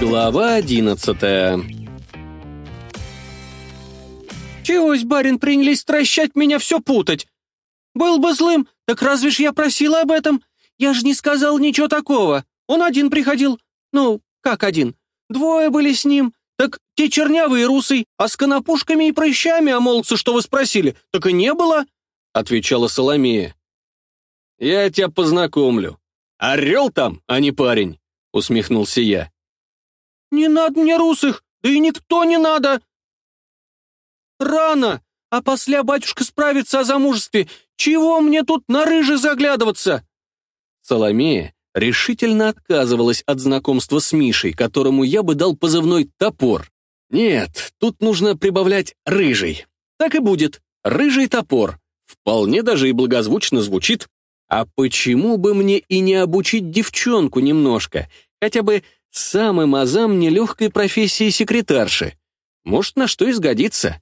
Глава одиннадцатая «Чегось, барин, принялись стращать меня все путать? Был бы злым, так разве ж я просила об этом? Я же не сказал ничего такого. Он один приходил. Ну, как один? Двое были с ним. Так те чернявые русый, а с конопушками и прыщами, а молодцы, что вы спросили, так и не было», — отвечала Соломея. «Я тебя познакомлю. Орел там, а не парень», — усмехнулся я. «Не надо мне русых, да и никто не надо!» «Рано, а после батюшка справится о замужестве. Чего мне тут на рыжих заглядываться?» Соломея решительно отказывалась от знакомства с Мишей, которому я бы дал позывной «топор». Нет, тут нужно прибавлять «рыжий». Так и будет, «рыжий топор». Вполне даже и благозвучно звучит. А почему бы мне и не обучить девчонку немножко, хотя бы самым азам нелегкой профессии секретарши? Может, на что и сгодится.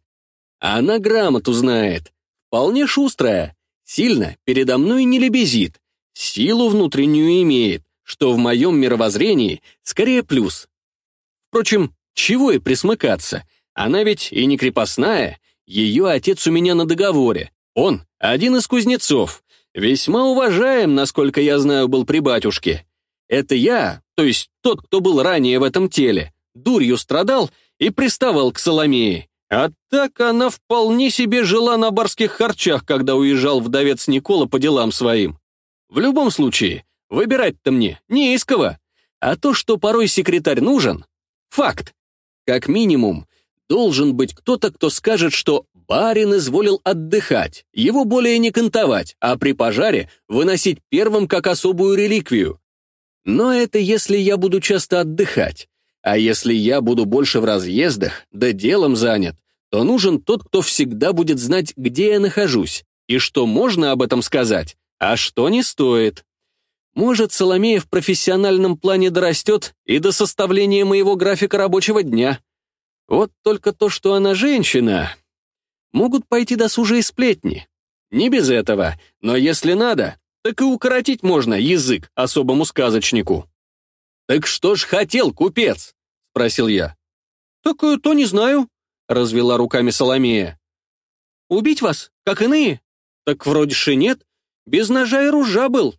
А она грамоту знает. Вполне шустрая. Сильно передо мной не лебезит. Силу внутреннюю имеет, что в моем мировоззрении скорее плюс. Впрочем, чего и присмыкаться. Она ведь и не крепостная. Ее отец у меня на договоре. Он один из кузнецов. Весьма уважаем, насколько я знаю, был при батюшке. Это я, то есть тот, кто был ранее в этом теле, дурью страдал и приставал к Соломее. А так она вполне себе жила на барских харчах, когда уезжал вдовец Никола по делам своим. В любом случае, выбирать-то мне не из кого. А то, что порой секретарь нужен — факт. Как минимум, должен быть кто-то, кто скажет, что барин изволил отдыхать, его более не кантовать, а при пожаре выносить первым как особую реликвию. Но это если я буду часто отдыхать. А если я буду больше в разъездах, да делом занят, то нужен тот, кто всегда будет знать, где я нахожусь, и что можно об этом сказать, а что не стоит. Может, Соломея в профессиональном плане дорастет и до составления моего графика рабочего дня. Вот только то, что она женщина, могут пойти досужие сплетни. Не без этого, но если надо, так и укоротить можно язык особому сказочнику. «Так что ж хотел купец?» — спросил я. «Так э, то не знаю», — развела руками Соломея. «Убить вас, как иные? Так вроде же нет. Без ножа и ружа был».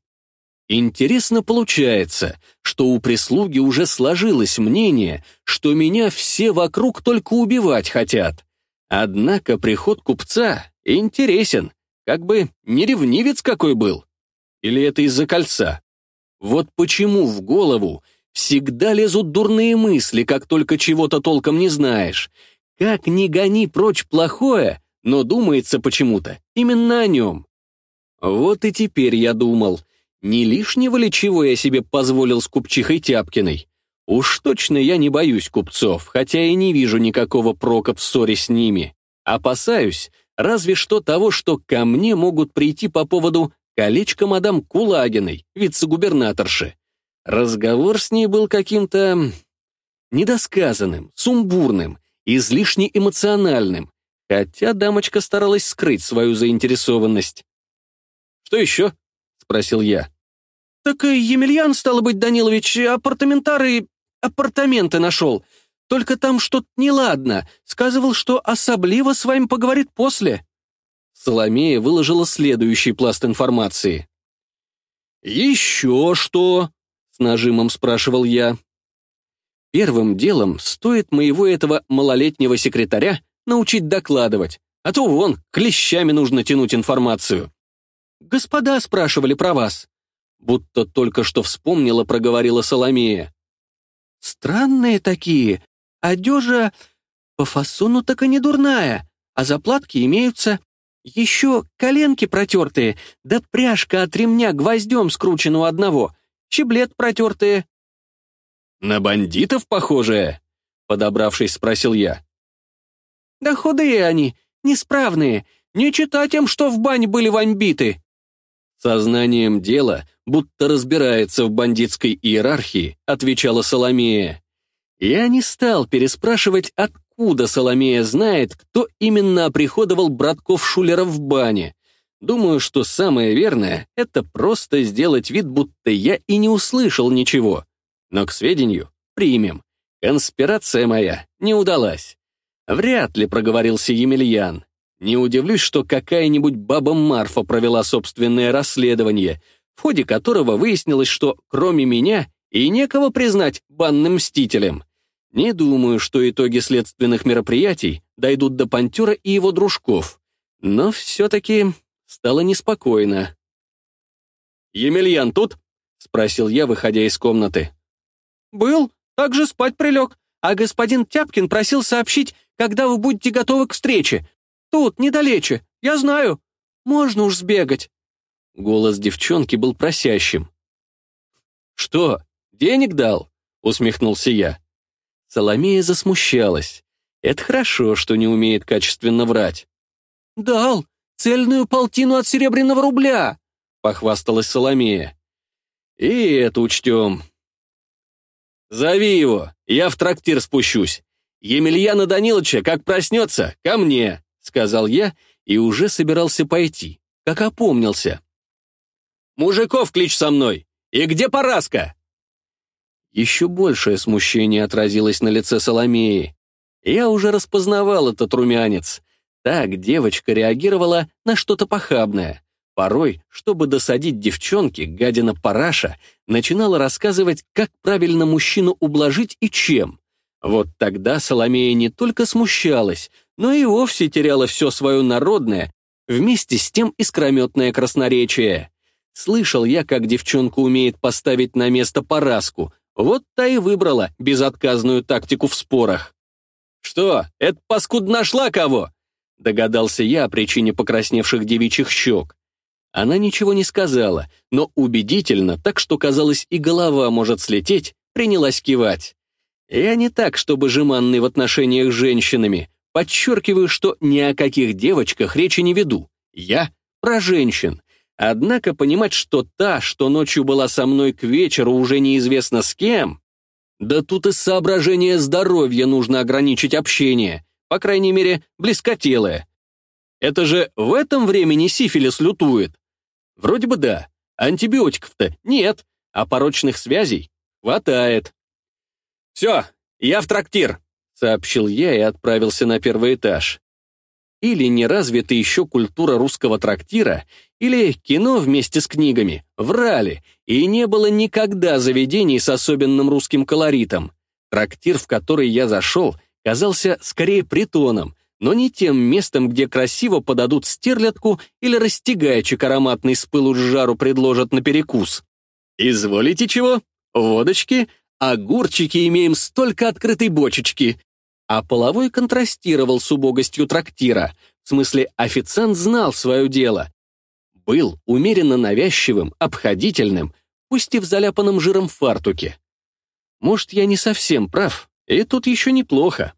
Интересно получается, что у прислуги уже сложилось мнение, что меня все вокруг только убивать хотят. Однако приход купца интересен, как бы не ревнивец какой был. Или это из-за кольца? Вот почему в голову всегда лезут дурные мысли, как только чего-то толком не знаешь. Как ни гони прочь плохое, но думается почему-то именно о нем. Вот и теперь я думал, не лишнего ли чего я себе позволил с купчихой Тяпкиной? Уж точно я не боюсь купцов, хотя и не вижу никакого прока в ссоре с ними. Опасаюсь разве что того, что ко мне могут прийти по поводу колечка мадам Кулагиной, вице-губернаторши. Разговор с ней был каким-то недосказанным, сумбурным, излишне эмоциональным, хотя дамочка старалась скрыть свою заинтересованность. «Что еще?» — спросил я. «Так и Емельян, стало быть, Данилович, апартаментары... апартаменты нашел. Только там что-то неладно. Сказывал, что особливо с вами поговорит после». Соломея выложила следующий пласт информации. «Еще что?» — с нажимом спрашивал я. Первым делом стоит моего этого малолетнего секретаря научить докладывать, а то вон, клещами нужно тянуть информацию. «Господа спрашивали про вас», будто только что вспомнила, проговорила Соломея. «Странные такие. Одежа по фасону так и не дурная, а заплатки имеются. Еще коленки протертые, да пряжка от ремня гвоздем скручена у одного, щеблет протертые». «На бандитов похожие?» — подобравшись, спросил я. «Да худые они, несправные, не читать им, что в бане были вамбиты», Сознанием дела, будто разбирается в бандитской иерархии, отвечала Соломея. Я не стал переспрашивать, откуда Соломея знает, кто именно оприходовал братков Шулера в бане. Думаю, что самое верное — это просто сделать вид, будто я и не услышал ничего. Но к сведению примем. Конспирация моя не удалась. Вряд ли проговорился Емельян. Не удивлюсь, что какая-нибудь баба Марфа провела собственное расследование, в ходе которого выяснилось, что кроме меня и некого признать банным мстителем. Не думаю, что итоги следственных мероприятий дойдут до Пантера и его дружков. Но все-таки стало неспокойно. «Емельян тут?» — спросил я, выходя из комнаты. «Был, так же спать прилег, а господин Тяпкин просил сообщить, когда вы будете готовы к встрече. Тут, недалече, я знаю. Можно уж сбегать». Голос девчонки был просящим. «Что, денег дал?» — усмехнулся я. Соломея засмущалась. Это хорошо, что не умеет качественно врать. «Дал, цельную полтину от серебряного рубля», — похвасталась Соломея. «И это учтем». «Зови его, я в трактир спущусь. Емельяна Даниловича, как проснется, ко мне», — сказал я и уже собирался пойти, как опомнился. «Мужиков клич со мной! И где Параска?» Еще большее смущение отразилось на лице Соломеи. Я уже распознавал этот румянец. Так девочка реагировала на что-то похабное. Порой, чтобы досадить девчонке, гадина параша начинала рассказывать, как правильно мужчину ублажить и чем. Вот тогда Соломея не только смущалась, но и вовсе теряла все свое народное, вместе с тем искрометное красноречие. Слышал я, как девчонка умеет поставить на место Параску, вот та и выбрала безотказную тактику в спорах. «Что, эта паскуд нашла кого?» Догадался я о причине покрасневших девичьих щек. Она ничего не сказала, но убедительно, так что, казалось, и голова может слететь, принялась кивать. Я не так, чтобы жеманный в отношениях с женщинами. Подчеркиваю, что ни о каких девочках речи не веду. Я про женщин. Однако понимать, что та, что ночью была со мной к вечеру, уже неизвестно с кем, да тут из соображения здоровья нужно ограничить общение, по крайней мере, близкотелое. Это же в этом времени сифилис лютует. Вроде бы да, антибиотиков-то нет, а порочных связей хватает. «Все, я в трактир», — сообщил я и отправился на первый этаж. Или не развита еще культура русского трактира, или кино вместе с книгами врали, и не было никогда заведений с особенным русским колоритом. Трактир, в который я зашел, казался скорее притоном, но не тем местом, где красиво подадут стерлядку или растягайчик ароматный с пылу с жару предложат на перекус. «Изволите чего? Водочки? Огурчики имеем столько открытой бочечки!» А половой контрастировал с убогостью трактира, в смысле официант знал свое дело, был умеренно навязчивым, обходительным, пусть и в заляпанном жиром фартуке. Может, я не совсем прав, и тут еще неплохо.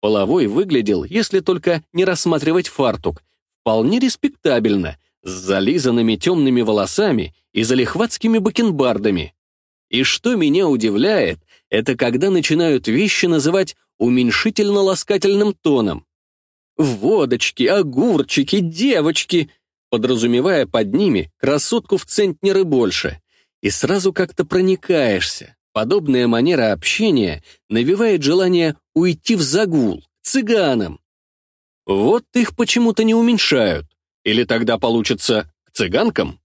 Половой выглядел, если только не рассматривать фартук, вполне респектабельно, с зализанными темными волосами и залихватскими бакенбардами. И что меня удивляет, это когда начинают вещи называть уменьшительно-ласкательным тоном. Водочки, огурчики, девочки подразумевая под ними красотку в центнеры больше. И сразу как-то проникаешься. Подобная манера общения навевает желание уйти в загул, цыганам. Вот их почему-то не уменьшают. Или тогда получится к цыганкам?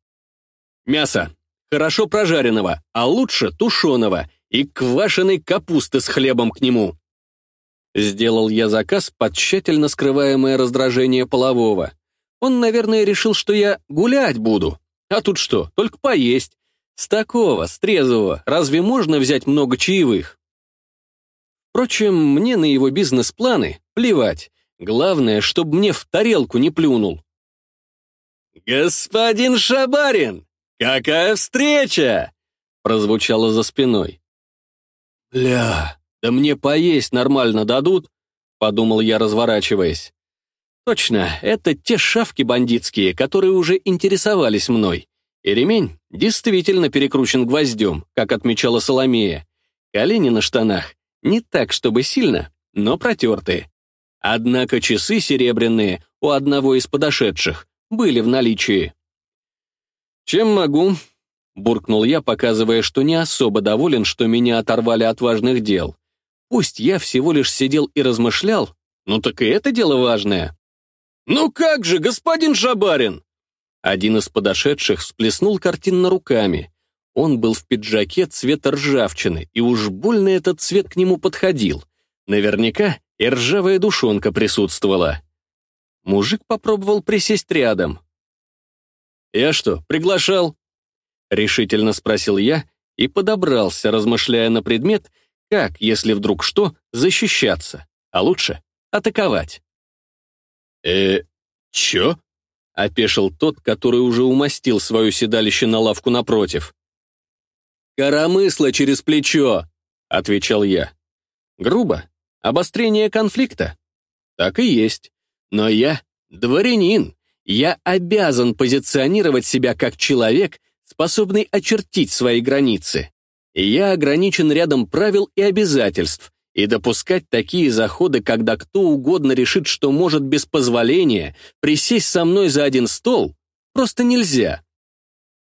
Мясо. Хорошо прожаренного, а лучше тушеного и квашеной капусты с хлебом к нему. Сделал я заказ под тщательно скрываемое раздражение полового. Он, наверное, решил, что я гулять буду. А тут что, только поесть. С такого, с трезвого, разве можно взять много чаевых? Впрочем, мне на его бизнес-планы плевать. Главное, чтобы мне в тарелку не плюнул. «Господин Шабарин, какая встреча!» прозвучало за спиной. «Бля, да мне поесть нормально дадут?» подумал я, разворачиваясь. Точно, это те шавки бандитские, которые уже интересовались мной. И ремень действительно перекручен гвоздем, как отмечала Соломея. Колени на штанах не так, чтобы сильно, но протертые. Однако часы серебряные у одного из подошедших были в наличии. «Чем могу?» — буркнул я, показывая, что не особо доволен, что меня оторвали от важных дел. Пусть я всего лишь сидел и размышлял, ну так и это дело важное. «Ну как же, господин Шабарин!» Один из подошедших всплеснул картинно руками. Он был в пиджаке цвета ржавчины, и уж больно этот цвет к нему подходил. Наверняка и ржавая душонка присутствовала. Мужик попробовал присесть рядом. «Я что, приглашал?» Решительно спросил я и подобрался, размышляя на предмет, как, если вдруг что, защищаться, а лучше атаковать. «Э, чё?» — опешил тот, который уже умастил свое седалище на лавку напротив. «Коромысло через плечо», — отвечал я. Грубо. Обострение конфликта. Так и есть. Но я дворянин. Я обязан позиционировать себя как человек, способный очертить свои границы. Я ограничен рядом правил и обязательств, и допускать такие заходы, когда кто угодно решит, что может без позволения присесть со мной за один стол, просто нельзя.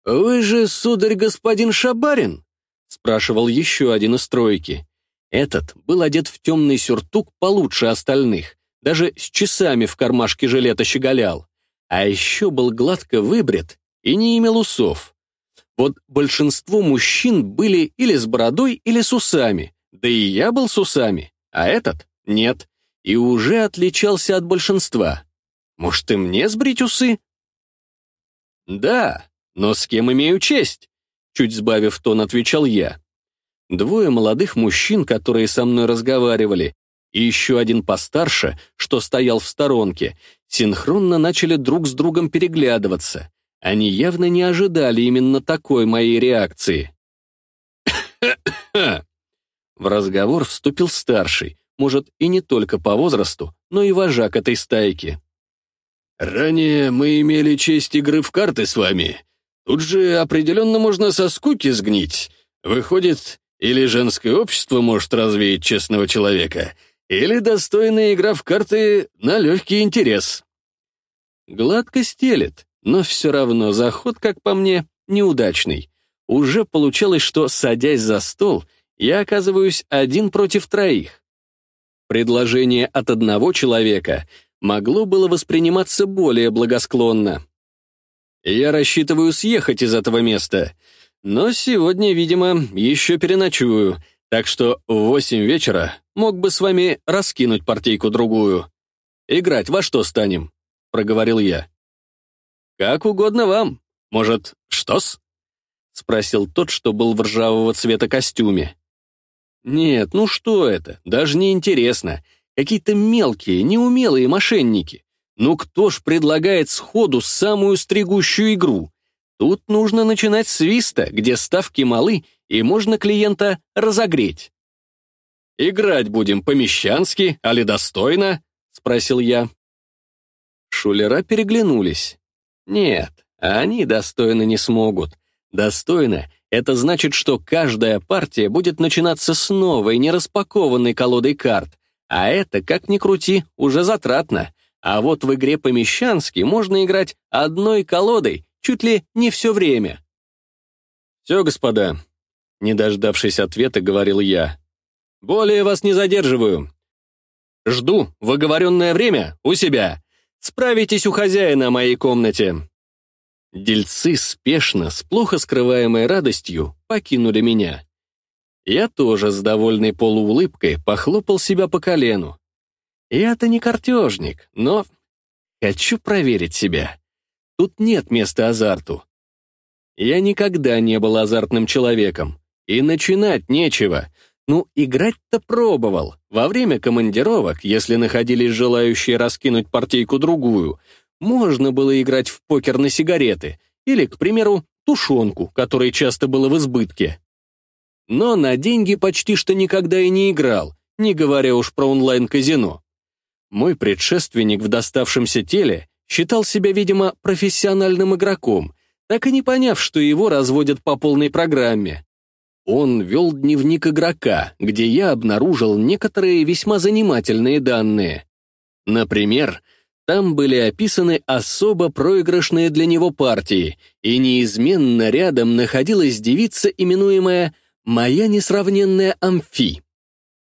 «Вы же, сударь господин Шабарин?» — спрашивал еще один из тройки. Этот был одет в темный сюртук получше остальных, даже с часами в кармашке жилета щеголял. А еще был гладко выбрит и не имел усов. Вот большинство мужчин были или с бородой, или с усами, да и я был с усами, а этот — нет, и уже отличался от большинства. Может, и мне сбрить усы? Да, но с кем имею честь? Чуть сбавив тон, отвечал я. Двое молодых мужчин, которые со мной разговаривали, и еще один постарше, что стоял в сторонке, синхронно начали друг с другом переглядываться. Они явно не ожидали именно такой моей реакции. В разговор вступил старший, может, и не только по возрасту, но и вожак этой стайки. «Ранее мы имели честь игры в карты с вами. Тут же определенно можно со скуки сгнить. Выходит, или женское общество может развеять честного человека, или достойная игра в карты на легкий интерес». Гладко стелет, но все равно заход, как по мне, неудачный. Уже получалось, что, садясь за стол, я оказываюсь один против троих. Предложение от одного человека могло было восприниматься более благосклонно. Я рассчитываю съехать из этого места, но сегодня, видимо, еще переночую, так что в восемь вечера мог бы с вами раскинуть партийку-другую. Играть во что станем?» — проговорил я. «Как угодно вам. Может, что-с?» — спросил тот, что был в ржавого цвета костюме. Нет, ну что это, даже не интересно. Какие-то мелкие, неумелые мошенники. Ну кто ж предлагает сходу самую стригущую игру? Тут нужно начинать с свиста, где ставки малы, и можно клиента разогреть. «Играть будем по-мещански, али достойно?» — спросил я. Шулера переглянулись. Нет, они достойно не смогут. Достойно это значит, что каждая партия будет начинаться с новой, нераспакованной колодой карт, а это, как ни крути, уже затратно. А вот в игре по-мещански можно играть одной колодой чуть ли не все время. «Все, господа», — не дождавшись ответа, говорил я. «Более вас не задерживаю. Жду в оговоренное время у себя. Справитесь у хозяина моей комнате». Дельцы спешно, с плохо скрываемой радостью, покинули меня. Я тоже с довольной полуулыбкой похлопал себя по колену. Я-то не картежник, но хочу проверить себя. Тут нет места азарту. Я никогда не был азартным человеком, и начинать нечего. Ну, играть-то пробовал. Во время командировок, если находились желающие раскинуть партийку-другую — можно было играть в покер на сигареты или, к примеру, тушенку, которой часто было в избытке. Но на деньги почти что никогда и не играл, не говоря уж про онлайн-казино. Мой предшественник в доставшемся теле считал себя, видимо, профессиональным игроком, так и не поняв, что его разводят по полной программе. Он вел дневник игрока, где я обнаружил некоторые весьма занимательные данные. Например, там были описаны особо проигрышные для него партии, и неизменно рядом находилась девица, именуемая «Моя несравненная Амфи».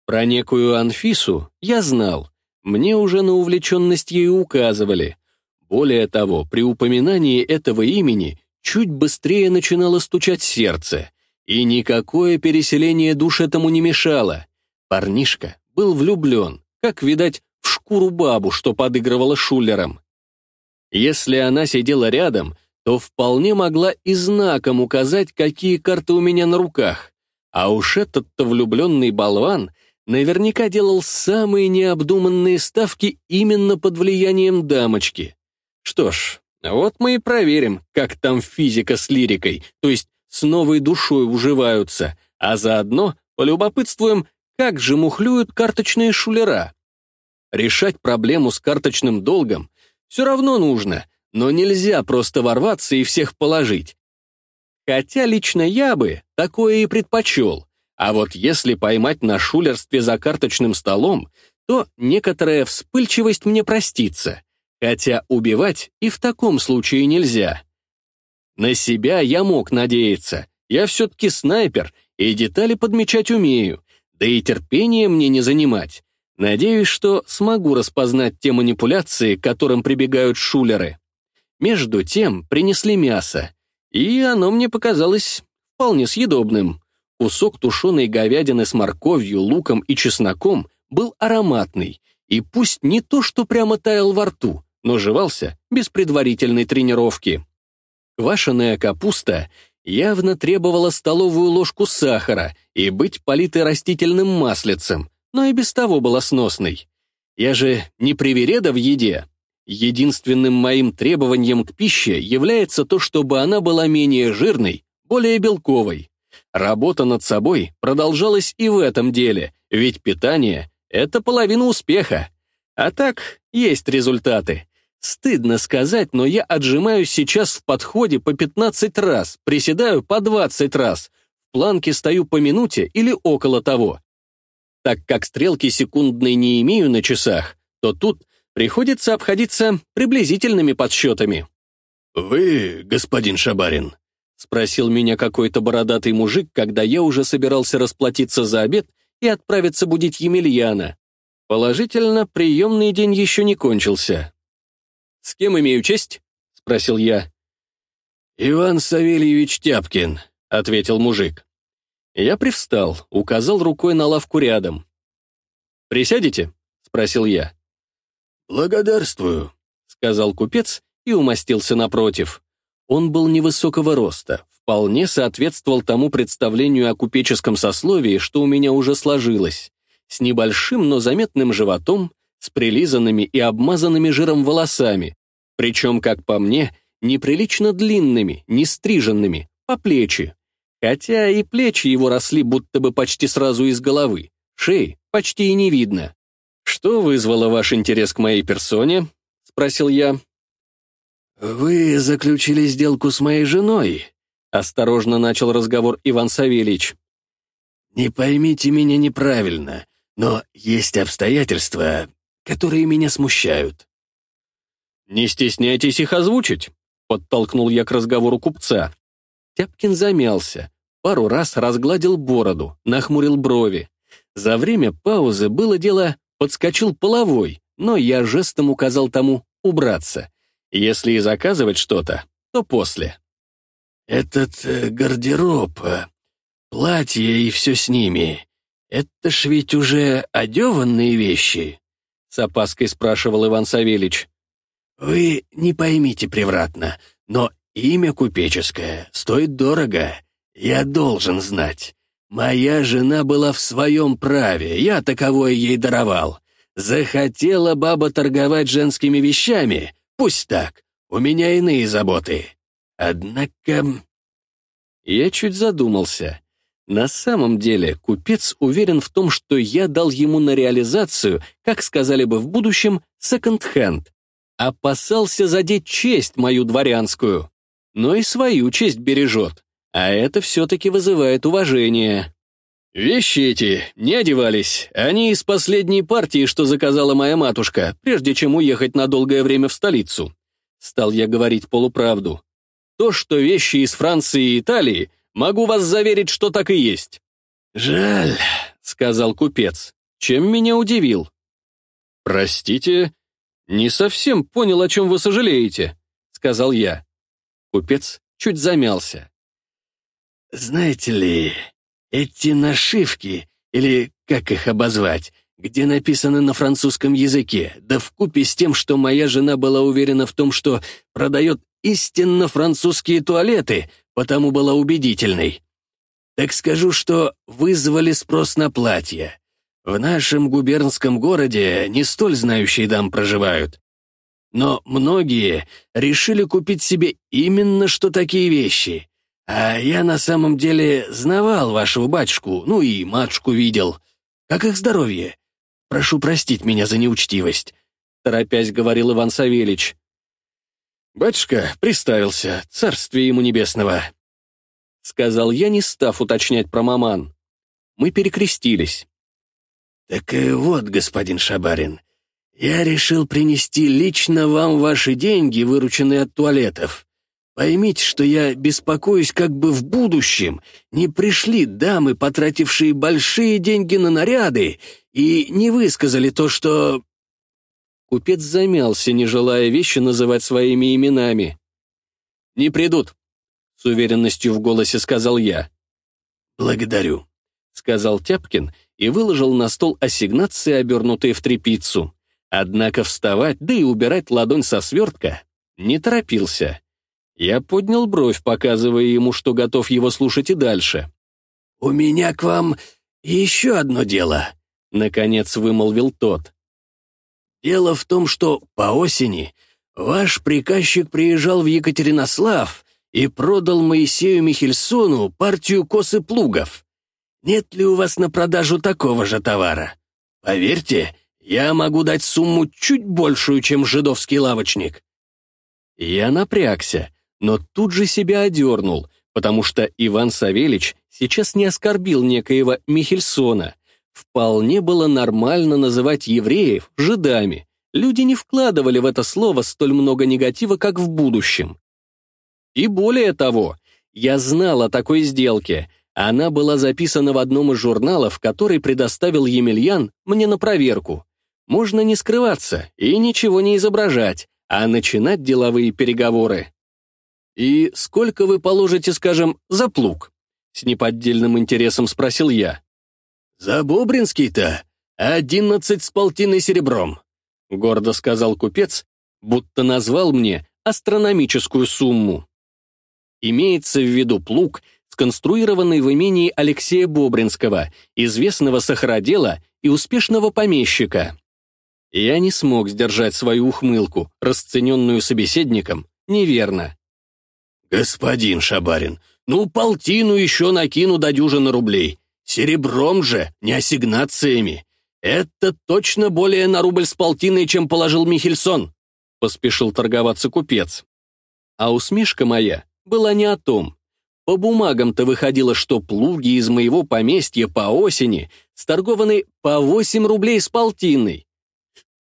Про некую Анфису я знал. Мне уже на увлеченность ею указывали. Более того, при упоминании этого имени чуть быстрее начинало стучать сердце, и никакое переселение душ этому не мешало. Парнишка был влюблен, как, видать, в шкуру бабу, что подыгрывала шулером. Если она сидела рядом, то вполне могла и знаком указать, какие карты у меня на руках. А уж этот-то влюбленный болван наверняка делал самые необдуманные ставки именно под влиянием дамочки. Что ж, вот мы и проверим, как там физика с лирикой, то есть с новой душой уживаются, а заодно полюбопытствуем, как же мухлюют карточные шулера. Решать проблему с карточным долгом все равно нужно, но нельзя просто ворваться и всех положить. Хотя лично я бы такое и предпочел. А вот если поймать на шулерстве за карточным столом, то некоторая вспыльчивость мне простится. Хотя убивать и в таком случае нельзя. На себя я мог надеяться. Я все-таки снайпер, и детали подмечать умею. Да и терпение мне не занимать. Надеюсь, что смогу распознать те манипуляции, к которым прибегают шулеры. Между тем принесли мясо, и оно мне показалось вполне съедобным. Кусок тушеной говядины с морковью, луком и чесноком был ароматный, и пусть не то, что прямо таял во рту, но жевался без предварительной тренировки. Квашеная капуста явно требовала столовую ложку сахара и быть политой растительным маслицем, но и без того была сносной. Я же не привереда в еде. Единственным моим требованием к пище является то, чтобы она была менее жирной, более белковой. Работа над собой продолжалась и в этом деле, ведь питание — это половина успеха. А так, есть результаты. Стыдно сказать, но я отжимаюсь сейчас в подходе по 15 раз, приседаю по 20 раз, в планке стою по минуте или около того. Так как стрелки секундной не имею на часах, то тут приходится обходиться приблизительными подсчетами. «Вы, господин Шабарин?» — спросил меня какой-то бородатый мужик, когда я уже собирался расплатиться за обед и отправиться будить Емельяна. Положительно, приемный день еще не кончился. «С кем имею честь?» — спросил я. «Иван Савельевич Тяпкин», — ответил мужик. Я привстал, указал рукой на лавку рядом. «Присядете?» — спросил я. «Благодарствую», — сказал купец и умостился напротив. Он был невысокого роста, вполне соответствовал тому представлению о купеческом сословии, что у меня уже сложилось, с небольшим, но заметным животом, с прилизанными и обмазанными жиром волосами, причем, как по мне, неприлично длинными, не стриженными, по плечи. Хотя и плечи его росли будто бы почти сразу из головы, шеи почти и не видно. «Что вызвало ваш интерес к моей персоне?» — спросил я. «Вы заключили сделку с моей женой», — осторожно начал разговор Иван Савельич. «Не поймите меня неправильно, но есть обстоятельства, которые меня смущают». «Не стесняйтесь их озвучить», — подтолкнул я к разговору купца. Тяпкин замялся, пару раз разгладил бороду, нахмурил брови. За время паузы было дело подскочил половой, но я жестом указал тому убраться. Если и заказывать что-то, то после. «Этот э, гардероб, э, платье и все с ними, это ж ведь уже одеванные вещи?» С опаской спрашивал Иван Савельич. «Вы не поймите превратно, но имя купеческое стоит дорого. Я должен знать. Моя жена была в своем праве, я таковое ей даровал. Захотела баба торговать женскими вещами? Пусть так, у меня иные заботы. Однако... Я чуть задумался. На самом деле, купец уверен в том, что я дал ему на реализацию, как сказали бы в будущем, секонд-хенд. Опасался задеть честь мою дворянскую. Но и свою честь бережет. А это все-таки вызывает уважение. Вещи эти не одевались. Они из последней партии, что заказала моя матушка, прежде чем уехать на долгое время в столицу. Стал я говорить полуправду. То, что вещи из Франции и Италии, могу вас заверить, что так и есть. «Жаль», сказал купец, чем меня удивил. «Простите, не совсем понял, о чем вы сожалеете», — сказал я. Купец чуть замялся. «Знаете ли, эти нашивки, или как их обозвать, где написано на французском языке, да вкупе с тем, что моя жена была уверена в том, что продает истинно французские туалеты, потому была убедительной. Так скажу, что вызвали спрос на платье. В нашем губернском городе не столь знающие дам проживают. Но многие решили купить себе именно что такие вещи. А я на самом деле знавал вашего батюшку, ну и матушку видел. Как их здоровье? Прошу простить меня за неучтивость», — торопясь говорил Иван Савельич. «Батюшка приставился, царствие ему небесного», — сказал я, не став уточнять про маман. Мы перекрестились. «Так и вот, господин Шабарин, я решил принести лично вам ваши деньги, вырученные от туалетов. Поймите, что я беспокоюсь, как бы в будущем не пришли дамы, потратившие большие деньги на наряды, и не высказали то, что...» Купец замялся, не желая вещи называть своими именами. «Не придут», — с уверенностью в голосе сказал я. «Благодарю», — сказал Тяпкин и выложил на стол ассигнации, обернутые в тряпицу. Однако вставать, да и убирать ладонь со свертка не торопился. Я поднял бровь, показывая ему, что готов его слушать и дальше. «У меня к вам еще одно дело», — наконец вымолвил тот. «Дело в том, что по осени ваш приказчик приезжал в Екатеринослав и продал Моисею Михельсону партию косы плугов. Нет ли у вас на продажу такого же товара? Поверьте, я могу дать сумму чуть большую, чем жидовский лавочник». Я напрягся, но тут же себя одернул, потому что Иван Савельич сейчас не оскорбил некоего Михельсона. Вполне было нормально называть евреев жидами. Люди не вкладывали в это слово столь много негатива, как в будущем. И более того, я знал о такой сделке. Она была записана в одном из журналов, который предоставил Емельян мне на проверку. Можно не скрываться и ничего не изображать, а начинать деловые переговоры. «И сколько вы положите, скажем, за плуг?» С неподдельным интересом спросил я. «За Бобринский-то одиннадцать с полтиной серебром», — гордо сказал купец, будто назвал мне астрономическую сумму. Имеется в виду плуг, сконструированный в имении Алексея Бобринского, известного сахародела и успешного помещика. Я не смог сдержать свою ухмылку, расцененную собеседником, неверно. «Господин Шабарин, ну полтину еще накину до дюжины рублей. Серебром же, не ассигнациями. Это точно более на рубль с полтиной, чем положил Михельсон», — поспешил торговаться купец. А усмешка моя была не о том. По бумагам-то выходило, что плуги из моего поместья по осени сторгованы по 8 рублей с полтиной.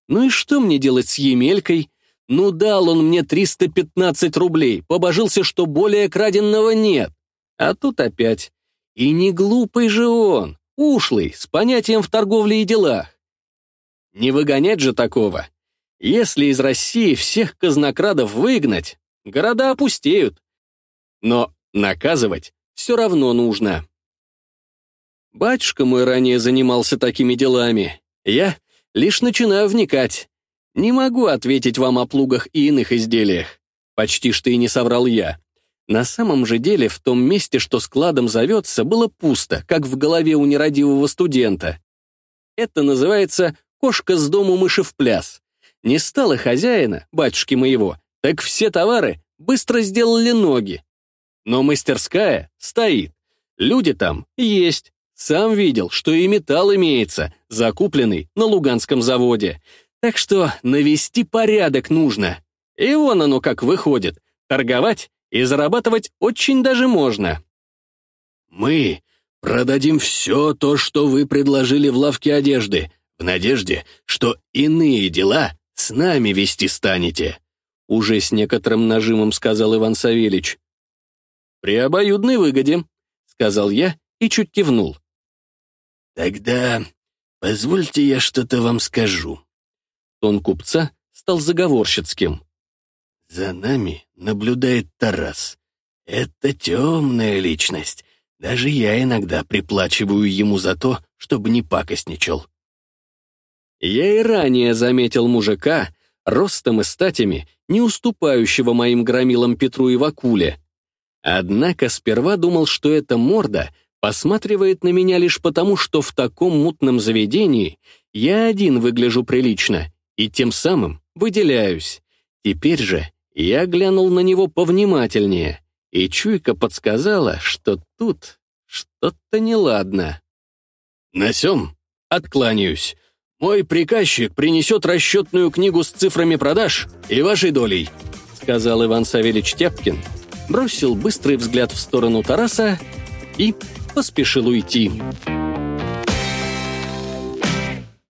Ну и что мне делать с Емелькой? Ну дал он мне 315 рублей, побожился, что более краденного нет. А тут опять. И не глупый же он, ушлый, с понятием в торговле и делах. Не выгонять же такого. Если из России всех казнокрадов выгнать, города опустеют. Но наказывать все равно нужно. Батюшка мой ранее занимался такими делами. Я Лишь начинаю вникать. Не могу ответить вам о плугах и иных изделиях. Почти что и не соврал я. На самом же деле в том месте, что складом зовется, было пусто, как в голове у нерадивого студента. Это называется «кошка с дому мыши в пляс». Не стало хозяина, батюшки моего, так все товары быстро сделали ноги. Но мастерская стоит. Люди там есть. Сам видел, что и металл имеется, закупленный на Луганском заводе. Так что навести порядок нужно. И вон оно как выходит. Торговать и зарабатывать очень даже можно. Мы продадим все то, что вы предложили в лавке одежды, в надежде, что иные дела с нами вести станете. Уже с некоторым нажимом сказал Иван Савельич. «При обоюдной выгоде», — сказал я и чуть кивнул. Тогда позвольте я что-то вам скажу. Тон купца стал заговорщицким. За нами наблюдает Тарас. Это темная личность. Даже я иногда приплачиваю ему за то, чтобы не пакостничал. Я и ранее заметил мужика, ростом и статями, не уступающего моим громилам Петру и Вакуле. Однако сперва думал, что эта морда посматривает на меня лишь потому, что в таком мутном заведении я один выгляжу прилично и тем самым выделяюсь. Теперь же я глянул на него повнимательнее, и чуйка подсказала, что тут что-то неладно. «На сём откланяюсь. Мой приказчик принесет расчетную книгу с цифрами продаж и вашей долей», сказал Иван Савельич Тяпкин, бросил быстрый взгляд в сторону Тараса и поспешил уйти.